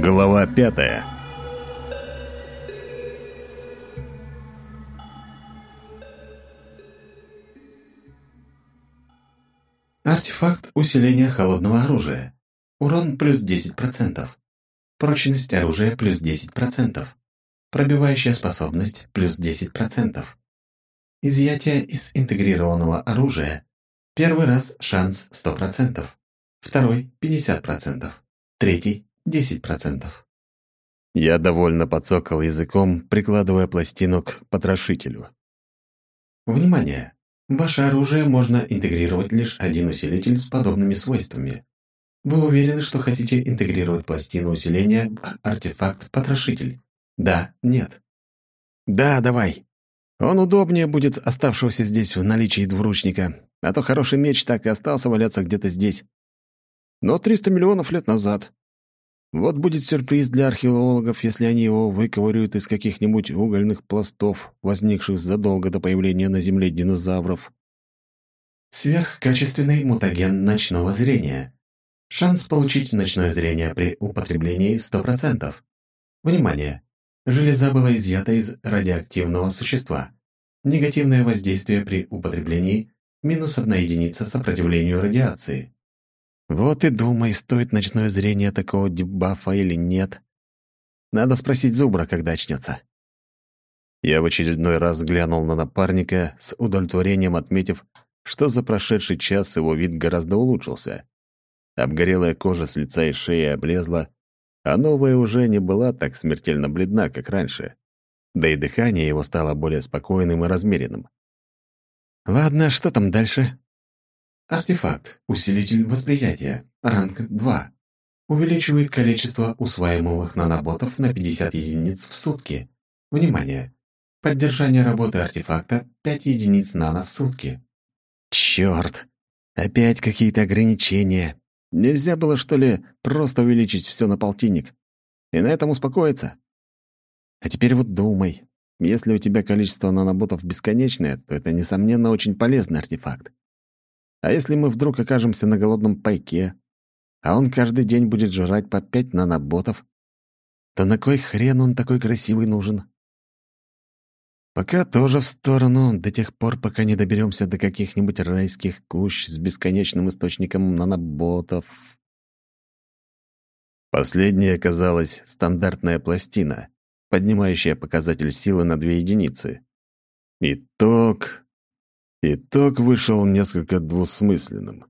Глава пятая Артефакт усиления холодного оружия. Урон плюс 10%. Прочность оружия плюс 10%. Пробивающая способность плюс 10%. Изъятие из интегрированного оружия. Первый раз шанс 100%. Второй – 50%. Третий – 10%. Я довольно подсокал языком, прикладывая пластину к потрошителю. Внимание! Ваше оружие можно интегрировать лишь один усилитель с подобными свойствами. Вы уверены, что хотите интегрировать пластину усиления в артефакт-потрошитель? Да, нет. Да, давай. Он удобнее будет оставшегося здесь в наличии двуручника, а то хороший меч так и остался валяться где-то здесь. Но 300 миллионов лет назад. Вот будет сюрприз для археологов, если они его выковыривают из каких-нибудь угольных пластов, возникших задолго до появления на Земле динозавров. Сверхкачественный мутаген ночного зрения. Шанс получить ночное зрение при употреблении 100%. Внимание! Железа была изъята из радиоактивного существа. Негативное воздействие при употреблении – минус одна единица сопротивлению радиации. Вот и думай, стоит ночное зрение такого дебафа или нет. Надо спросить Зубра, когда очнется. Я в очередной раз глянул на напарника, с удовлетворением отметив, что за прошедший час его вид гораздо улучшился. Обгорелая кожа с лица и шеи облезла, а новая уже не была так смертельно бледна, как раньше. Да и дыхание его стало более спокойным и размеренным. «Ладно, что там дальше?» Артефакт. Усилитель восприятия. Ранг 2. Увеличивает количество усваиваемых наноботов на 50 единиц в сутки. Внимание! Поддержание работы артефакта 5 единиц нано в сутки. Чёрт! Опять какие-то ограничения. Нельзя было, что ли, просто увеличить все на полтинник? И на этом успокоиться? А теперь вот думай. Если у тебя количество наноботов бесконечное, то это, несомненно, очень полезный артефакт. А если мы вдруг окажемся на голодном пайке, а он каждый день будет жрать по пять наноботов, то на кой хрен он такой красивый нужен? Пока тоже в сторону, до тех пор, пока не доберемся до каких-нибудь райских кущ с бесконечным источником наноботов. Последней оказалась стандартная пластина, поднимающая показатель силы на две единицы. Итог Итог вышел несколько двусмысленным.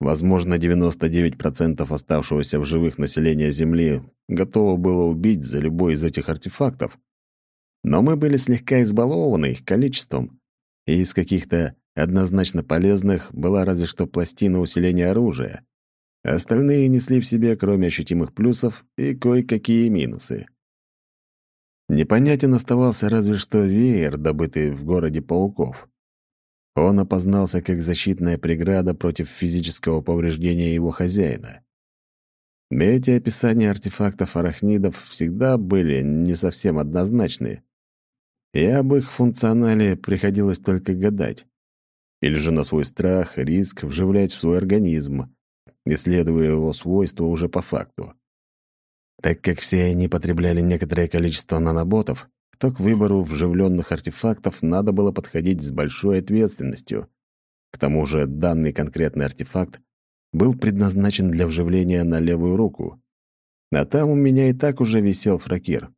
Возможно, 99% оставшегося в живых населения Земли готово было убить за любой из этих артефактов. Но мы были слегка избалованы их количеством, и из каких-то однозначно полезных была разве что пластина усиления оружия. Остальные несли в себе, кроме ощутимых плюсов, и кое-какие минусы. Непонятен оставался разве что веер, добытый в городе пауков. Он опознался как защитная преграда против физического повреждения его хозяина. Эти описания артефактов арахнидов всегда были не совсем однозначны, и об их функционале приходилось только гадать. Или же на свой страх, риск вживлять в свой организм, исследуя его свойства уже по факту. Так как все они потребляли некоторое количество наноботов, то к выбору вживленных артефактов надо было подходить с большой ответственностью. К тому же данный конкретный артефакт был предназначен для вживления на левую руку. А там у меня и так уже висел фракир.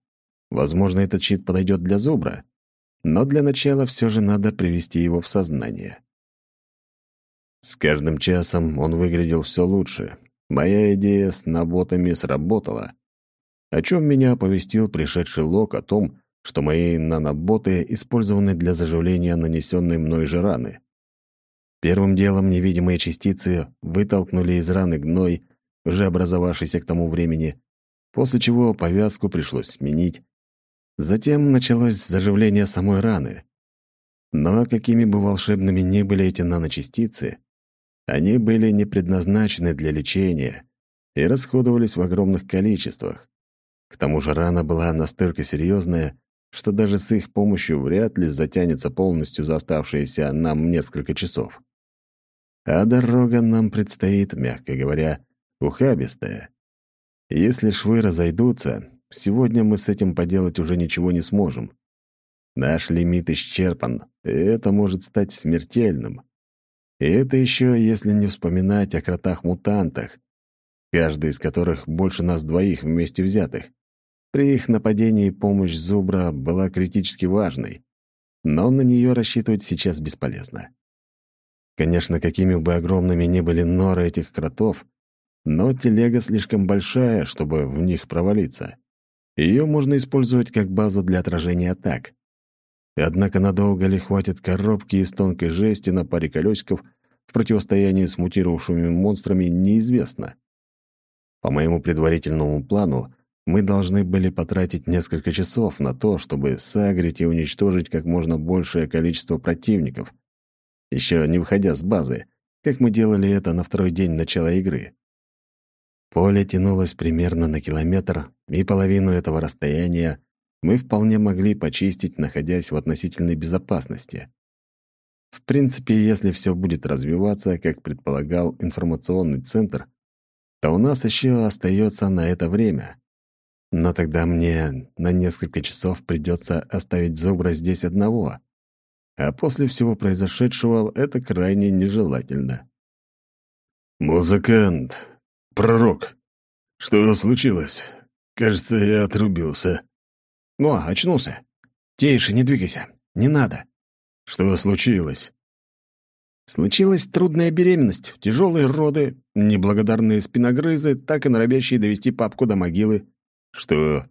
Возможно, этот щит подойдет для зубра, но для начала все же надо привести его в сознание. С каждым часом он выглядел все лучше. Моя идея с наботами сработала, о чем меня оповестил пришедший лог о том, что мои наноботы использованы для заживления нанесенной мной же раны. Первым делом невидимые частицы вытолкнули из раны гной, уже образовавшийся к тому времени, после чего повязку пришлось сменить. Затем началось заживление самой раны. Но какими бы волшебными ни были эти наночастицы, они были не предназначены для лечения и расходовались в огромных количествах. К тому же рана была настолько серьезная, что даже с их помощью вряд ли затянется полностью за оставшиеся нам несколько часов. А дорога нам предстоит, мягко говоря, ухабистая. Если швы разойдутся, сегодня мы с этим поделать уже ничего не сможем. Наш лимит исчерпан, и это может стать смертельным. И это еще если не вспоминать о кротах-мутантах, каждый из которых больше нас двоих вместе взятых. При их нападении помощь Зубра была критически важной, но на нее рассчитывать сейчас бесполезно. Конечно, какими бы огромными ни были норы этих кротов, но телега слишком большая, чтобы в них провалиться. Ее можно использовать как базу для отражения атак. Однако надолго ли хватит коробки из тонкой жести на паре колесиков в противостоянии с мутировавшими монстрами, неизвестно. По моему предварительному плану, мы должны были потратить несколько часов на то, чтобы сагрить и уничтожить как можно большее количество противников, еще не выходя с базы, как мы делали это на второй день начала игры. Поле тянулось примерно на километр, и половину этого расстояния мы вполне могли почистить, находясь в относительной безопасности. В принципе, если все будет развиваться, как предполагал информационный центр, то у нас еще остается на это время. Но тогда мне на несколько часов придется оставить Зубра здесь одного. А после всего произошедшего это крайне нежелательно. «Музыкант, пророк, что случилось? Кажется, я отрубился». «О, очнулся. Тише, не двигайся. Не надо». «Что случилось?» Случилась трудная беременность, тяжелые роды, неблагодарные спиногрызы, так и норовящие довести папку до могилы. «Что?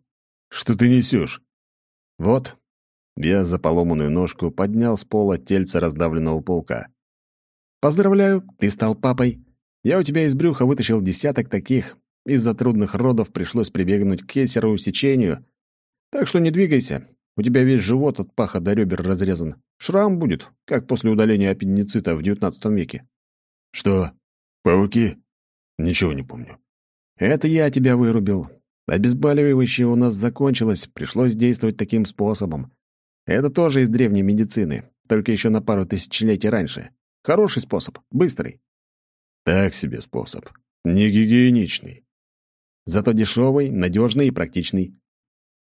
Что ты несешь?» «Вот». Я за поломанную ножку поднял с пола тельца раздавленного паука. «Поздравляю, ты стал папой. Я у тебя из брюха вытащил десяток таких. Из-за трудных родов пришлось прибегнуть к кесарову сечению, так что не двигайся. У тебя весь живот от паха до ребер разрезан. Шрам будет, как после удаления аппендицита в XIX веке». «Что? Пауки?» «Ничего не помню». «Это я тебя вырубил. Обезболивающее у нас закончилось, пришлось действовать таким способом. Это тоже из древней медицины, только еще на пару тысячелетий раньше. Хороший способ, быстрый». «Так себе способ. Не гигиеничный». «Зато дешевый, надежный и практичный.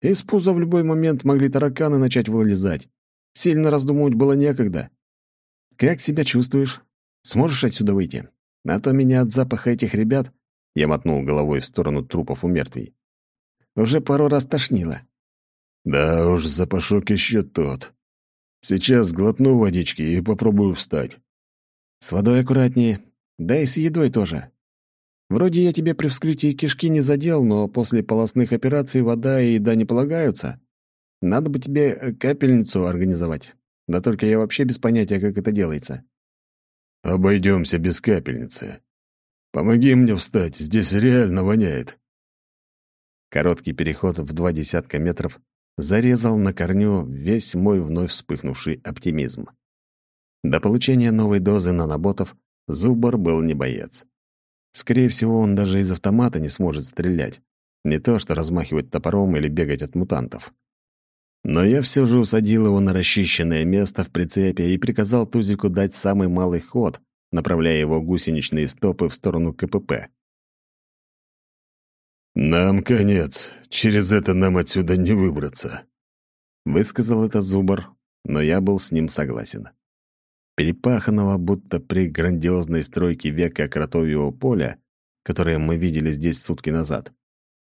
Из пуза в любой момент могли тараканы начать вылезать. Сильно раздумывать было некогда. Как себя чувствуешь? Сможешь отсюда выйти? А то меня от запаха этих ребят, я мотнул головой в сторону трупов у мертвей, уже пару раз тошнило. Да уж, запашок еще тот. Сейчас глотну водички и попробую встать. С водой аккуратнее, да и с едой тоже. Вроде я тебе при вскрытии кишки не задел, но после полостных операций вода и еда не полагаются. Надо бы тебе э, капельницу организовать. Да только я вообще без понятия, как это делается. Обойдемся без капельницы. Помоги мне встать, здесь реально воняет. Короткий переход в два десятка метров зарезал на корню весь мой вновь вспыхнувший оптимизм. До получения новой дозы наноботов Зубар был не боец. Скорее всего, он даже из автомата не сможет стрелять. Не то что размахивать топором или бегать от мутантов. Но я все же усадил его на расчищенное место в прицепе и приказал Тузику дать самый малый ход, направляя его гусеничные стопы в сторону КПП. «Нам конец. Через это нам отсюда не выбраться», — высказал это Зубар, но я был с ним согласен перепаханного будто при грандиозной стройке века кротовьего поля, которое мы видели здесь сутки назад,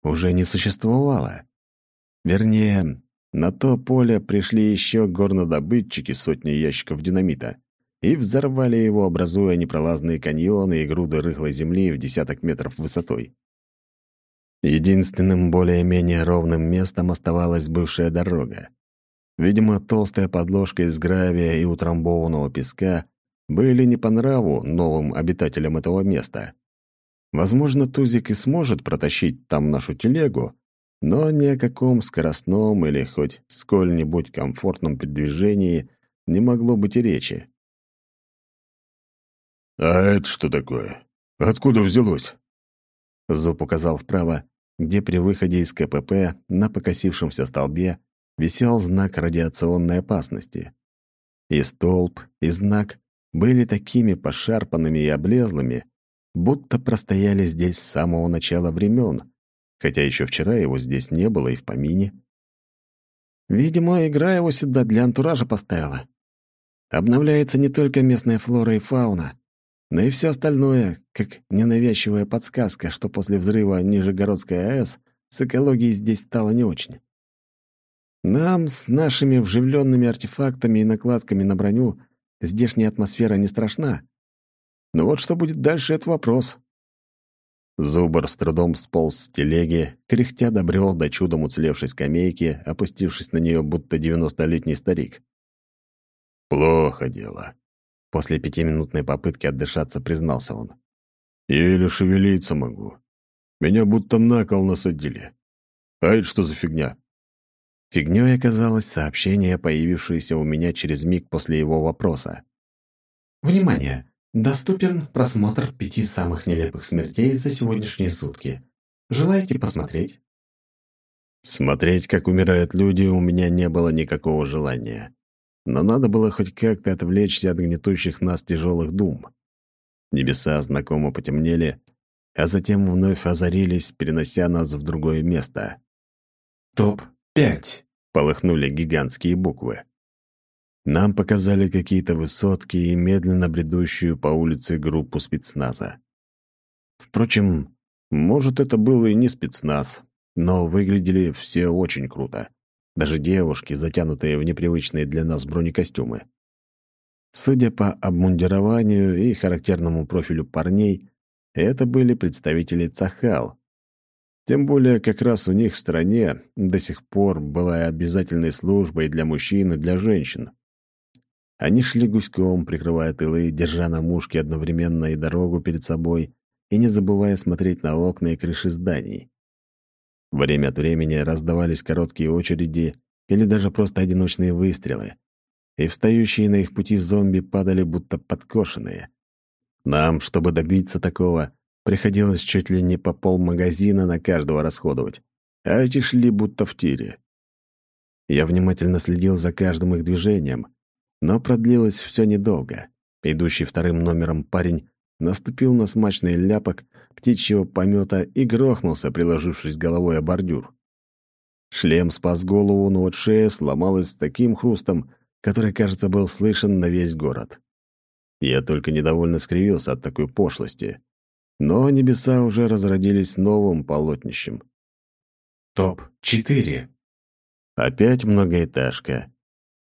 уже не существовало. Вернее, на то поле пришли еще горнодобытчики сотни ящиков динамита и взорвали его, образуя непролазные каньоны и груды рыхлой земли в десяток метров высотой. Единственным более-менее ровным местом оставалась бывшая дорога. Видимо, толстая подложка из гравия и утрамбованного песка были не по нраву новым обитателям этого места. Возможно, Тузик и сможет протащить там нашу телегу, но ни о каком скоростном или хоть сколь-нибудь комфортном передвижении не могло быть и речи. «А это что такое? Откуда взялось?» Зуб указал вправо, где при выходе из КПП на покосившемся столбе висел знак радиационной опасности. И столб, и знак были такими пошарпанными и облезлыми, будто простояли здесь с самого начала времен, хотя еще вчера его здесь не было и в помине. Видимо, игра его сюда для антуража поставила. Обновляется не только местная флора и фауна, но и все остальное, как ненавязчивая подсказка, что после взрыва Нижегородской АЭС с экологией здесь стало не очень. Нам с нашими вживленными артефактами и накладками на броню здешняя атмосфера не страшна. Но вот что будет дальше — это вопрос. Зубр с трудом сполз с телеги, кряхтя добрел до чудом уцелевшей скамейки, опустившись на нее, будто девяностолетний старик. «Плохо дело», — после пятиминутной попытки отдышаться признался он. «Еле шевелиться могу. Меня будто на кол насадили. А это что за фигня?» Фигнёй оказалось сообщение, появившееся у меня через миг после его вопроса. «Внимание! Доступен просмотр пяти самых нелепых смертей за сегодняшние сутки. Желаете посмотреть?» Смотреть, как умирают люди, у меня не было никакого желания. Но надо было хоть как-то отвлечься от гнетущих нас тяжелых дум. Небеса знакомо потемнели, а затем вновь озарились, перенося нас в другое место. «Топ-5», — полыхнули гигантские буквы. Нам показали какие-то высотки и медленно бредущую по улице группу спецназа. Впрочем, может, это был и не спецназ, но выглядели все очень круто. Даже девушки, затянутые в непривычные для нас бронекостюмы. Судя по обмундированию и характерному профилю парней, это были представители Цахал. Тем более, как раз у них в стране до сих пор была обязательной службой для мужчин и для женщин. Они шли гуськом, прикрывая тылы, держа на мушке одновременно и дорогу перед собой, и не забывая смотреть на окна и крыши зданий. Время от времени раздавались короткие очереди или даже просто одиночные выстрелы, и встающие на их пути зомби падали будто подкошенные. Нам, чтобы добиться такого, приходилось чуть ли не по полмагазина на каждого расходовать, а эти шли будто в тире. Я внимательно следил за каждым их движением — но продлилось все недолго. Идущий вторым номером парень наступил на смачный ляпок птичьего помета и грохнулся, приложившись головой о бордюр. Шлем спас голову, но вот шея сломалась с таким хрустом, который, кажется, был слышен на весь город. Я только недовольно скривился от такой пошлости. Но небеса уже разродились новым полотнищем. Топ-4. Опять многоэтажка.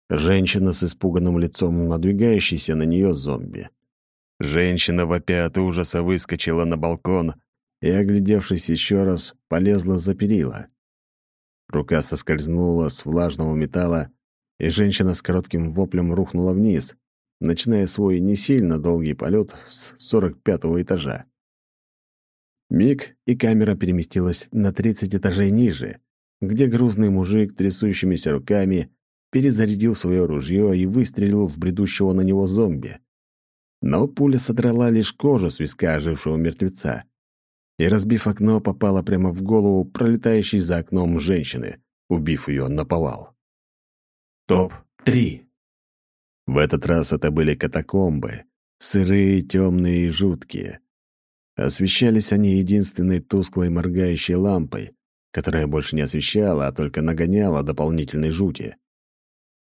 Женщина с испуганным лицом, надвигающийся на нее зомби. Женщина, вопя от ужаса, выскочила на балкон и, оглядевшись еще раз, полезла за перила. Рука соскользнула с влажного металла, и женщина с коротким воплем рухнула вниз, начиная свой не сильно долгий полет с 45-го этажа. Миг, и камера переместилась на 30 этажей ниже, где грузный мужик трясущимися руками перезарядил свое ружье и выстрелил в бредущего на него зомби. Но пуля содрала лишь кожу с виска ожившего мертвеца и, разбив окно, попала прямо в голову пролетающей за окном женщины, убив ее на повал. Топ-3 В этот раз это были катакомбы, сырые, темные и жуткие. Освещались они единственной тусклой моргающей лампой, которая больше не освещала, а только нагоняла дополнительной жути.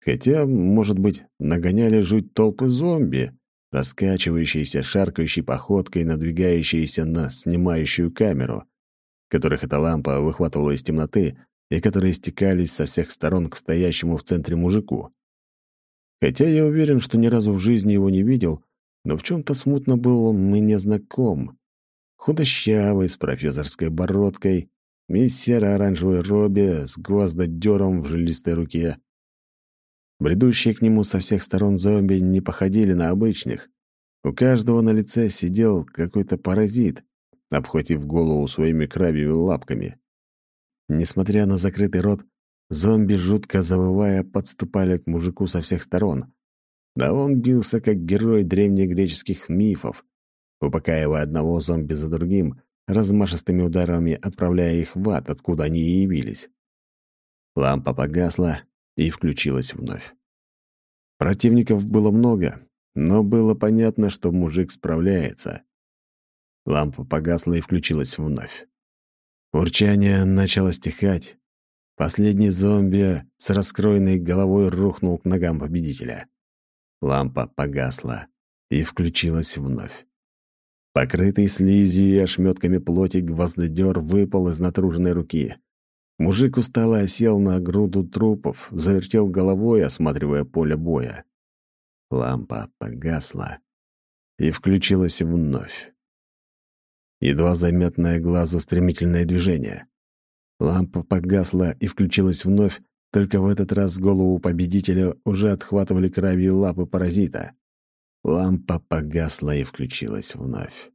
Хотя, может быть, нагоняли жуть толпы зомби, раскачивающиеся шаркающей походкой, надвигающиеся на снимающую камеру, которых эта лампа выхватывала из темноты и которые стекались со всех сторон к стоящему в центре мужику. Хотя я уверен, что ни разу в жизни его не видел, но в чем-то смутно был он мне знаком. Худощавый, с профессорской бородкой, и серо-оранжевой робе с гвоздодером в жилистой руке. Бредущие к нему со всех сторон зомби не походили на обычных. У каждого на лице сидел какой-то паразит, обхватив голову своими крабьими лапками. Несмотря на закрытый рот, зомби, жутко завывая, подступали к мужику со всех сторон. Да он бился, как герой древнегреческих мифов, упокаивая одного зомби за другим, размашистыми ударами отправляя их в ад, откуда они и явились. Лампа погасла, и включилась вновь. Противников было много, но было понятно, что мужик справляется. Лампа погасла и включилась вновь. Урчание начало стихать. Последний зомби с раскроенной головой рухнул к ногам победителя. Лампа погасла и включилась вновь. Покрытый слизью и ошметками плоти гвоздодер выпал из натруженной руки. Мужик устало осел на груду трупов, завертел головой, осматривая поле боя. Лампа погасла и включилась вновь. Едва заметное глазу стремительное движение. Лампа погасла и включилась вновь, только в этот раз голову победителя уже отхватывали кровью лапы паразита. Лампа погасла и включилась вновь.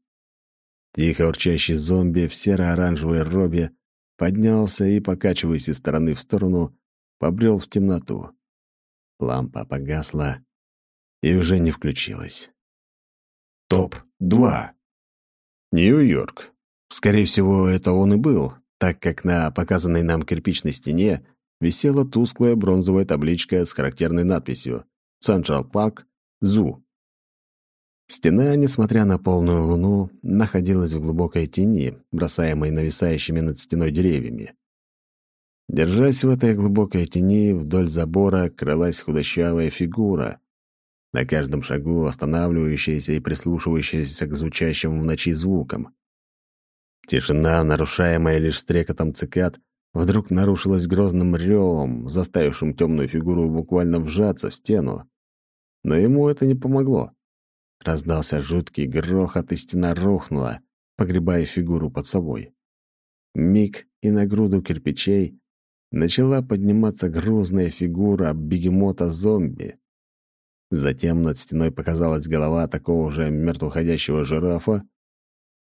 Тихо урчащий зомби в серо-оранжевой робе поднялся и, покачиваясь из стороны в сторону, побрел в темноту. Лампа погасла и уже не включилась. Топ-2. Нью-Йорк. Скорее всего, это он и был, так как на показанной нам кирпичной стене висела тусклая бронзовая табличка с характерной надписью «Централ Парк Зу». Стена, несмотря на полную луну, находилась в глубокой тени, бросаемой нависающими над стеной деревьями. Держась в этой глубокой тени, вдоль забора крылась худощавая фигура, на каждом шагу останавливающаяся и прислушивающаяся к звучащим в ночи звукам. Тишина, нарушаемая лишь стрекотом цикад, вдруг нарушилась грозным ревом, заставившим темную фигуру буквально вжаться в стену. Но ему это не помогло. Раздался жуткий грохот, и стена рухнула, погребая фигуру под собой. Миг, и на груду кирпичей начала подниматься грузная фигура бегемота-зомби. Затем над стеной показалась голова такого же мертвоходящего жирафа.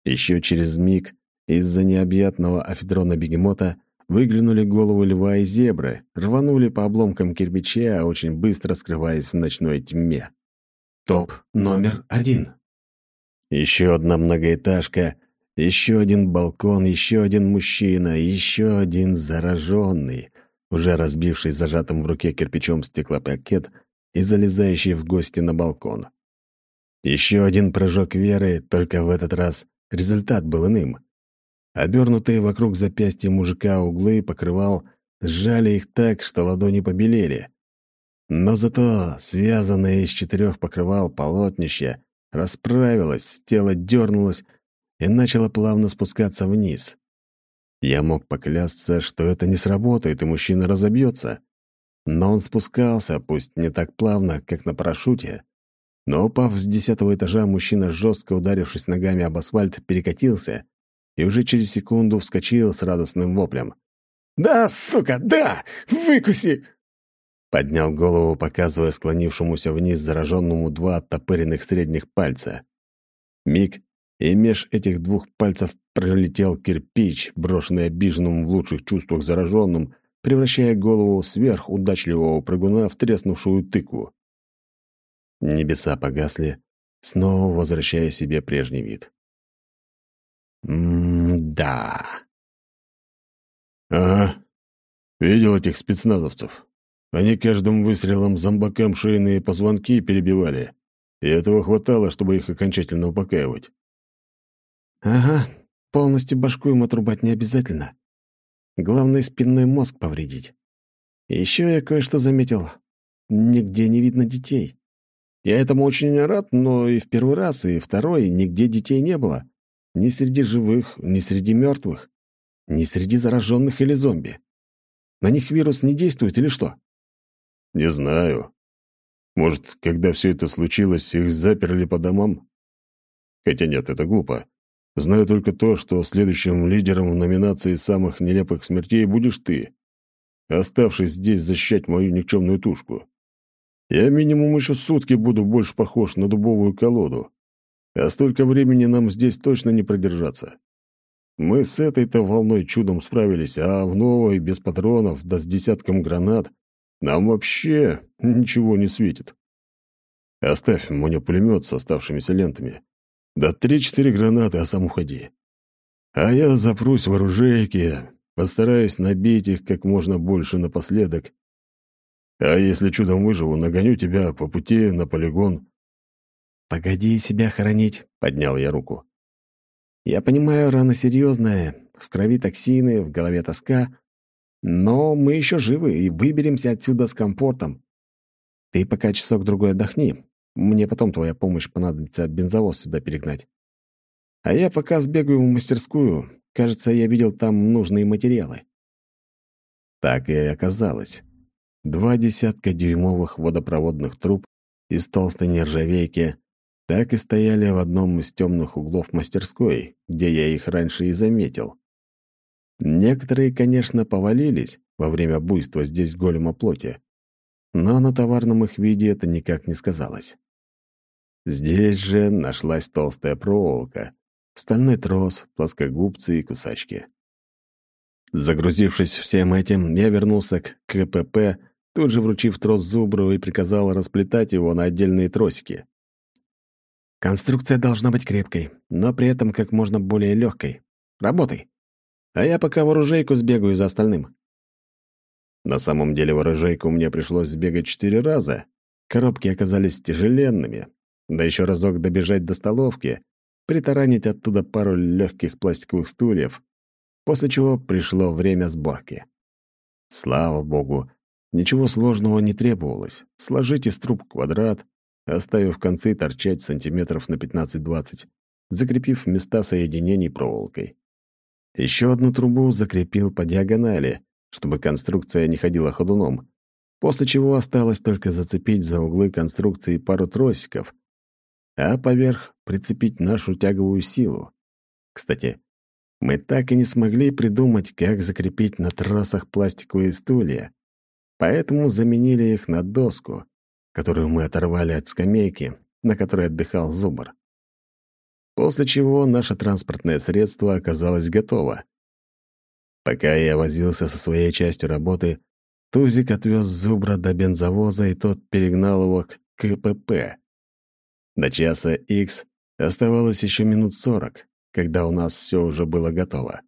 Еще через миг из-за необъятного афедрона бегемота выглянули головы льва и зебры, рванули по обломкам кирпича, очень быстро скрываясь в ночной тьме. Топ номер один. Еще одна многоэтажка, еще один балкон, еще один мужчина, еще один зараженный, уже разбивший зажатым в руке кирпичом стеклопакет и залезающий в гости на балкон. Еще один прыжок веры, только в этот раз результат был иным. Обернутые вокруг запястья мужика углы покрывал, сжали их так, что ладони побелели. Но зато связанное из четырех покрывал полотнище расправилось, тело дернулось и начало плавно спускаться вниз. Я мог поклясться, что это не сработает, и мужчина разобьется. Но он спускался, пусть не так плавно, как на парашюте. Но упав с десятого этажа, мужчина, жестко ударившись ногами об асфальт, перекатился и уже через секунду вскочил с радостным воплем. «Да, сука, да! Выкуси!» Поднял голову, показывая склонившемуся вниз зараженному два оттопыренных средних пальца. Миг, и меж этих двух пальцев пролетел кирпич, брошенный обиженным в лучших чувствах зараженным, превращая голову сверхудачливого прыгуна в треснувшую тыкву. Небеса погасли, снова возвращая себе прежний вид. М-да. «Ага. Видел этих спецназовцев?» Они каждым выстрелом зомбакам шейные позвонки перебивали, и этого хватало, чтобы их окончательно упокаивать. «Ага, полностью башку им отрубать не обязательно. Главное, спинной мозг повредить. Еще я кое-что заметил. Нигде не видно детей. Я этому очень рад, но и в первый раз, и второй нигде детей не было. Ни среди живых, ни среди мертвых, ни среди зараженных или зомби. На них вирус не действует или что?» Не знаю. Может, когда все это случилось, их заперли по домам? Хотя нет, это глупо. Знаю только то, что следующим лидером в номинации самых нелепых смертей будешь ты, оставшись здесь защищать мою никчемную тушку. Я минимум еще сутки буду больше похож на дубовую колоду, а столько времени нам здесь точно не продержаться. Мы с этой-то волной чудом справились, а в новой, без патронов, да с десятком гранат, нам вообще ничего не светит. Оставь мне пулемет с оставшимися лентами. Да три-четыре гранаты, а сам уходи. А я запрусь в оружейке, постараюсь набить их как можно больше напоследок. А если чудом выживу, нагоню тебя по пути на полигон. «Погоди себя хоронить», — поднял я руку. «Я понимаю, рана серьезная, в крови токсины, в голове тоска. Но мы еще живы и выберемся отсюда с комфортом. Ты пока часок-другой отдохни. Мне потом твоя помощь понадобится бензовоз сюда перегнать. А я пока сбегаю в мастерскую. Кажется, я видел там нужные материалы. Так и оказалось. Два десятка дюймовых водопроводных труб из толстой нержавейки так и стояли в одном из темных углов мастерской, где я их раньше и заметил. Некоторые, конечно, повалились во время буйства здесь голема плоти, но на товарном их виде это никак не сказалось. Здесь же нашлась толстая проволока, стальной трос, плоскогубцы и кусачки. Загрузившись всем этим, я вернулся к КПП, тут же вручив трос Зубру и приказал расплетать его на отдельные тросики. Конструкция должна быть крепкой, но при этом как можно более легкой. Работай. А я пока в оружейку сбегаю за остальным. На самом деле в оружейку мне пришлось сбегать четыре раза. Коробки оказались тяжеленными. Да еще разок добежать до столовки, притаранить оттуда пару легких пластиковых стульев, после чего пришло время сборки. Слава богу, ничего сложного не требовалось. Сложить из труб квадрат, оставив концы торчать сантиметров на 15-20, закрепив места соединений проволокой. Еще одну трубу закрепил по диагонали, чтобы конструкция не ходила ходуном, после чего осталось только зацепить за углы конструкции пару тросиков, а поверх прицепить нашу тяговую силу. Кстати, мы так и не смогли придумать, как закрепить на тросах пластиковые стулья, поэтому заменили их на доску, которую мы оторвали от скамейки, на которой отдыхал зубр. После чего наше транспортное средство оказалось готово. Пока я возился со своей частью работы, Тузик отвез зубра до бензовоза, и тот перегнал его к КПП. До часа X оставалось еще минут сорок, когда у нас все уже было готово.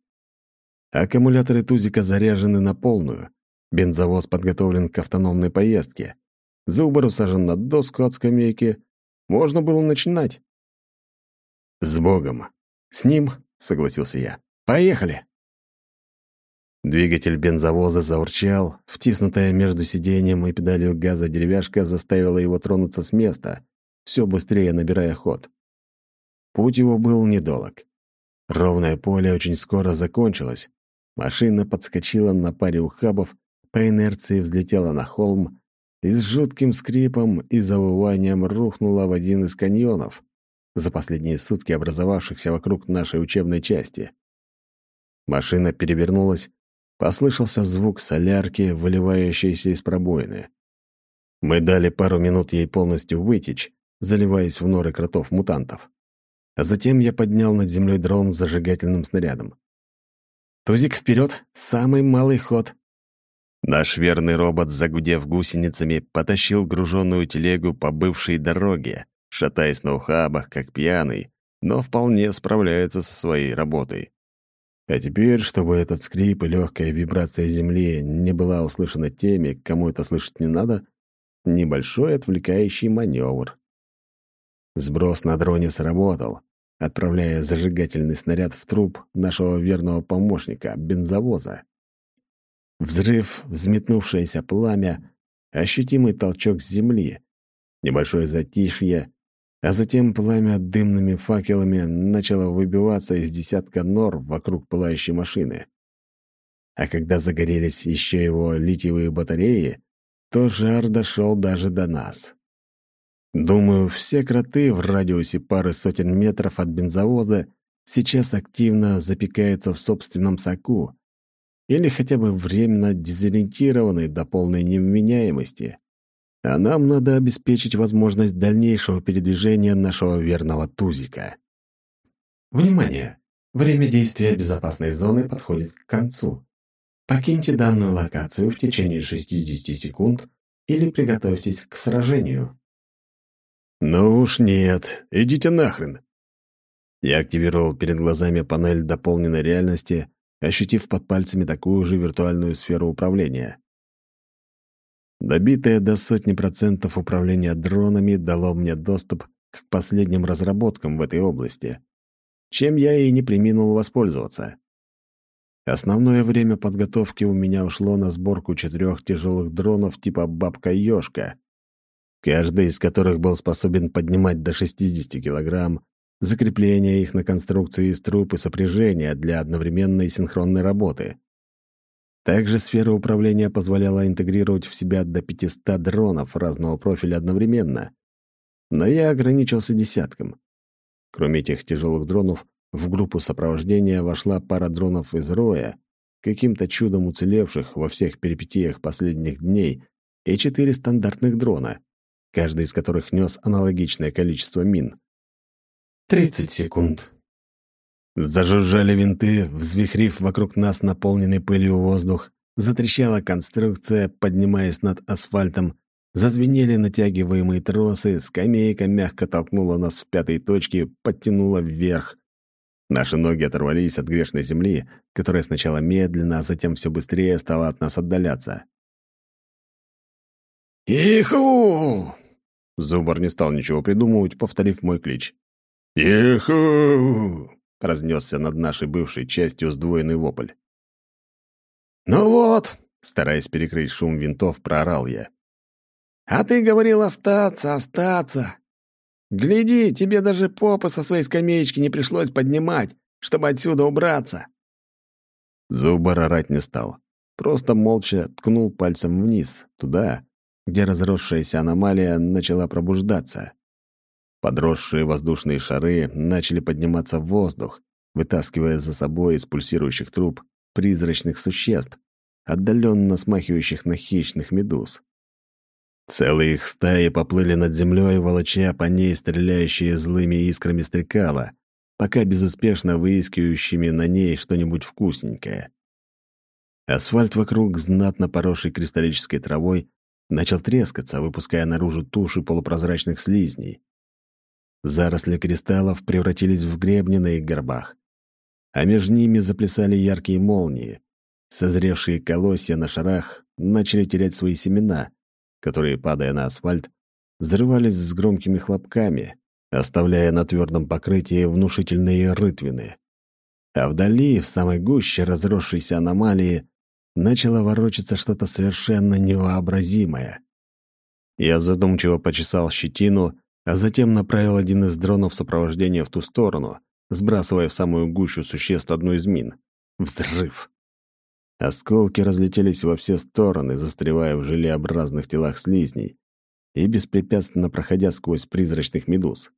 Аккумуляторы Тузика заряжены на полную, бензовоз подготовлен к автономной поездке, зубр усажен на доску от скамейки. Можно было начинать. «С Богом!» «С ним», — согласился я. «Поехали!» Двигатель бензовоза заурчал, втиснутая между сиденьем и педалью газа деревяшка заставила его тронуться с места, все быстрее набирая ход. Путь его был недолг. Ровное поле очень скоро закончилось. Машина подскочила на паре ухабов, по инерции взлетела на холм и с жутким скрипом и завыванием рухнула в один из каньонов за последние сутки образовавшихся вокруг нашей учебной части. Машина перевернулась, послышался звук солярки, выливающейся из пробоины. Мы дали пару минут ей полностью вытечь, заливаясь в норы кротов-мутантов. А затем я поднял над землей дрон с зажигательным снарядом. «Тузик, вперед! Самый малый ход!» Наш верный робот, загудев гусеницами, потащил груженную телегу по бывшей дороге, шатаясь на ухабах, как пьяный, но вполне справляется со своей работой. А теперь, чтобы этот скрип и легкая вибрация земли не была услышана теми, кому это слышать не надо, небольшой отвлекающий маневр. Сброс на дроне сработал, отправляя зажигательный снаряд в труп нашего верного помощника, бензовоза. Взрыв, взметнувшееся пламя, ощутимый толчок с земли, небольшое затишье, а затем пламя дымными факелами начало выбиваться из десятка нор вокруг пылающей машины. А когда загорелись еще его литиевые батареи, то жар дошел даже до нас. Думаю, все кроты в радиусе пары сотен метров от бензовоза сейчас активно запекаются в собственном соку или хотя бы временно дезориентированы до полной невменяемости а нам надо обеспечить возможность дальнейшего передвижения нашего верного тузика. Внимание! Время действия безопасной зоны подходит к концу. Покиньте данную локацию в течение 60 секунд или приготовьтесь к сражению. «Ну уж нет, идите нахрен!» Я активировал перед глазами панель дополненной реальности, ощутив под пальцами такую же виртуальную сферу управления. Добитое до сотни процентов управление дронами дало мне доступ к последним разработкам в этой области, чем я и не приминул воспользоваться. Основное время подготовки у меня ушло на сборку четырех тяжелых дронов типа «Бабка-ёшка», каждый из которых был способен поднимать до 60 килограмм, закрепление их на конструкции из труб и сопряжения для одновременной синхронной работы. Также сфера управления позволяла интегрировать в себя до 500 дронов разного профиля одновременно. Но я ограничился десятком. Кроме этих тяжелых дронов, в группу сопровождения вошла пара дронов из Роя, каким-то чудом уцелевших во всех перипетиях последних дней, и четыре стандартных дрона, каждый из которых нес аналогичное количество мин. «Тридцать секунд», Зажужжали винты, взвихрив вокруг нас наполненный пылью воздух. Затрещала конструкция, поднимаясь над асфальтом. Зазвенели натягиваемые тросы, скамейка мягко толкнула нас в пятой точке, подтянула вверх. Наши ноги оторвались от грешной земли, которая сначала медленно, а затем все быстрее стала от нас отдаляться. «Иху!» Зубар не стал ничего придумывать, повторив мой клич. «Иху!» — разнесся над нашей бывшей частью сдвоенный вопль. «Ну вот!» — стараясь перекрыть шум винтов, проорал я. «А ты говорил остаться, остаться! Гляди, тебе даже попы со своей скамеечки не пришлось поднимать, чтобы отсюда убраться!» Зубар орать не стал. Просто молча ткнул пальцем вниз, туда, где разросшаяся аномалия начала пробуждаться. Подросшие воздушные шары начали подниматься в воздух, вытаскивая за собой из пульсирующих труб призрачных существ, отдаленно смахивающих на хищных медуз. Целые их стаи поплыли над землей, волоча по ней стреляющие злыми искрами стрекала, пока безуспешно выискивающими на ней что-нибудь вкусненькое. Асфальт вокруг, знатно поросший кристаллической травой, начал трескаться, выпуская наружу туши полупрозрачных слизней. Заросли кристаллов превратились в гребни на их горбах, а между ними заплясали яркие молнии. Созревшие колосья на шарах начали терять свои семена, которые, падая на асфальт, взрывались с громкими хлопками, оставляя на твердом покрытии внушительные рытвины. А вдали, в самой гуще разросшейся аномалии, начало ворочаться что-то совершенно невообразимое. Я задумчиво почесал щетину а затем направил один из дронов сопровождения в ту сторону, сбрасывая в самую гущу существ одну из мин. Взрыв. Осколки разлетелись во все стороны, застревая в желеобразных телах слизней и беспрепятственно проходя сквозь призрачных медуз.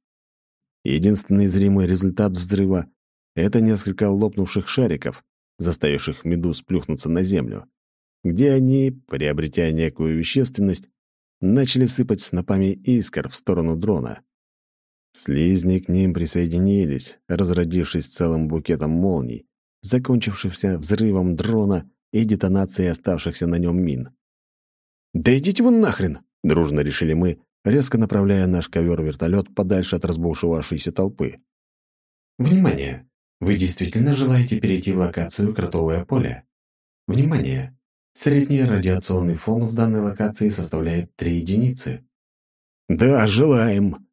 Единственный зримый результат взрыва — это несколько лопнувших шариков, заставивших медуз плюхнуться на землю, где они, приобретя некую вещественность, начали сыпать снопами искр в сторону дрона. Слизни к ним присоединились, разродившись целым букетом молний, закончившихся взрывом дрона и детонацией оставшихся на нем мин. «Да идите вы нахрен!» — дружно решили мы, резко направляя наш ковер-вертолет подальше от разбушевавшейся толпы. «Внимание! Вы действительно желаете перейти в локацию «Кротовое поле»? Внимание! Средний радиационный фон в данной локации составляет 3 единицы. «Да, желаем!»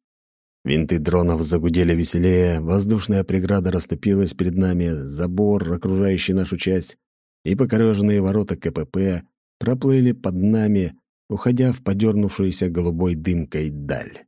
Винты дронов загудели веселее, воздушная преграда расступилась перед нами, забор, окружающий нашу часть, и покореженные ворота КПП проплыли под нами, уходя в подернувшуюся голубой дымкой даль.